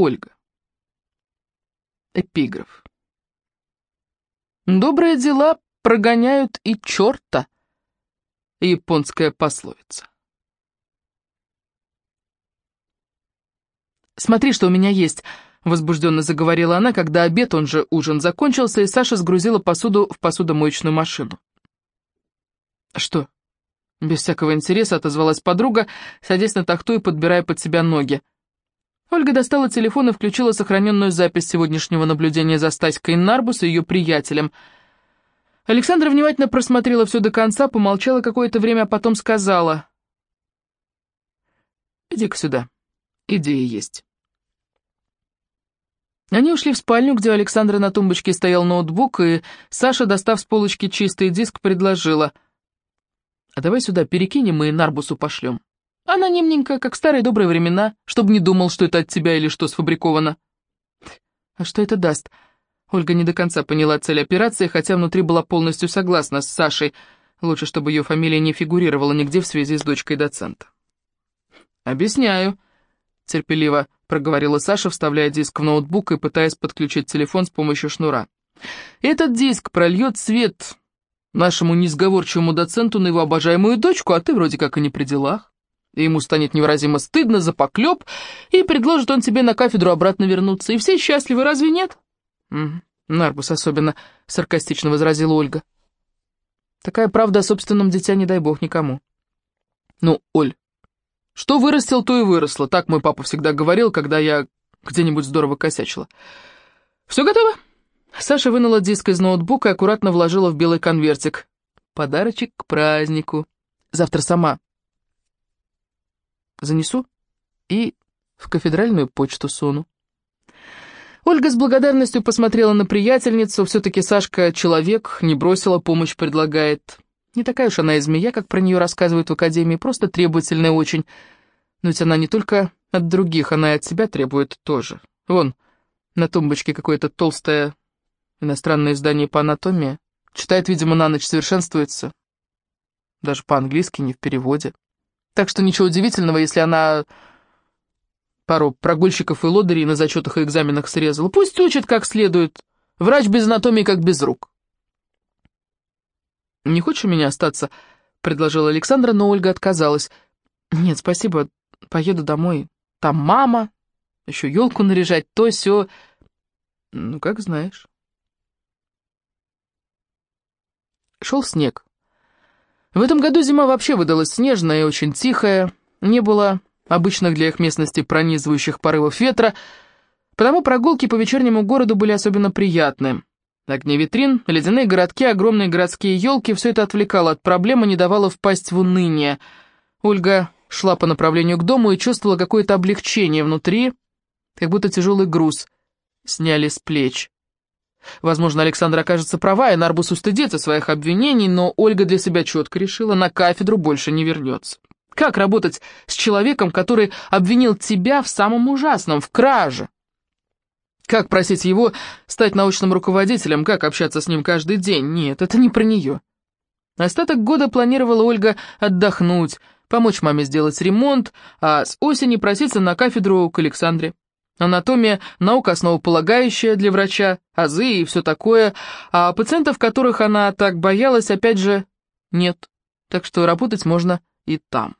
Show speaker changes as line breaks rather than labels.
Ольга. Эпиграф. Добрые дела прогоняют и черта. Японская пословица. «Смотри, что у меня есть», — возбужденно заговорила она, когда обед, он же ужин, закончился, и Саша сгрузила посуду в посудомоечную машину. «Что?» Без всякого интереса отозвалась подруга, садясь на тахту и подбирая под себя ноги. Ольга достала телефон и включила сохраненную запись сегодняшнего наблюдения за Стаськой Нарбус и ее приятелем. Александра внимательно просмотрела все до конца, помолчала какое-то время, а потом сказала. «Иди-ка сюда. Идея есть». Они ушли в спальню, где у Александра на тумбочке стоял ноутбук, и Саша, достав с полочки чистый диск, предложила. «А давай сюда перекинем и Нарбусу пошлем». Анонимненько, как в старые добрые времена, чтобы не думал, что это от тебя или что сфабриковано. А что это даст? Ольга не до конца поняла цель операции, хотя внутри была полностью согласна с Сашей. Лучше, чтобы ее фамилия не фигурировала нигде в связи с дочкой доцента. «Объясняю», — терпеливо проговорила Саша, вставляя диск в ноутбук и пытаясь подключить телефон с помощью шнура. «Этот диск прольет свет нашему несговорчивому доценту на его обожаемую дочку, а ты вроде как и не при делах и ему станет невыразимо стыдно за поклеп, и предложит он тебе на кафедру обратно вернуться, и все счастливы, разве нет? Нарбус особенно саркастично возразила Ольга. Такая правда о собственном дитя, не дай бог, никому. Ну, Оль, что вырастил, то и выросло, так мой папа всегда говорил, когда я где-нибудь здорово косячила. Все готово? Саша вынула диск из ноутбука и аккуратно вложила в белый конвертик. Подарочек к празднику. Завтра сама занесу и в кафедральную почту суну. Ольга с благодарностью посмотрела на приятельницу, все-таки Сашка человек, не бросила, помощь предлагает. Не такая уж она и змея, как про нее рассказывают в академии, просто требовательная очень. Но ведь она не только от других, она и от себя требует тоже. Вон, на тумбочке какое-то толстое иностранное издание по анатомии. Читает, видимо, на ночь совершенствуется. Даже по-английски, не в переводе. Так что ничего удивительного, если она пару прогульщиков и лодырей на зачетах и экзаменах срезала. Пусть учит как следует. Врач без анатомии как без рук. «Не хочешь у меня остаться?» — предложила Александра, но Ольга отказалась. «Нет, спасибо, поеду домой. Там мама, еще елку наряжать, то все. Ну, как знаешь». Шел снег. В этом году зима вообще выдалась снежная и очень тихая, не было обычных для их местности пронизывающих порывов ветра, потому прогулки по вечернему городу были особенно приятны. Огни витрин, ледяные городки, огромные городские елки — все это отвлекало от проблемы, не давало впасть в уныние. Ольга шла по направлению к дому и чувствовала какое-то облегчение внутри, как будто тяжелый груз сняли с плеч. Возможно, Александра окажется права, и Нарбус устыдится своих обвинений, но Ольга для себя четко решила, на кафедру больше не вернется. Как работать с человеком, который обвинил тебя в самом ужасном, в краже? Как просить его стать научным руководителем, как общаться с ним каждый день? Нет, это не про нее. Остаток года планировала Ольга отдохнуть, помочь маме сделать ремонт, а с осени проситься на кафедру к Александре. Анатомия – наука основополагающая для врача, азы и все такое, а пациентов, которых она так боялась, опять же, нет. Так что работать можно и там.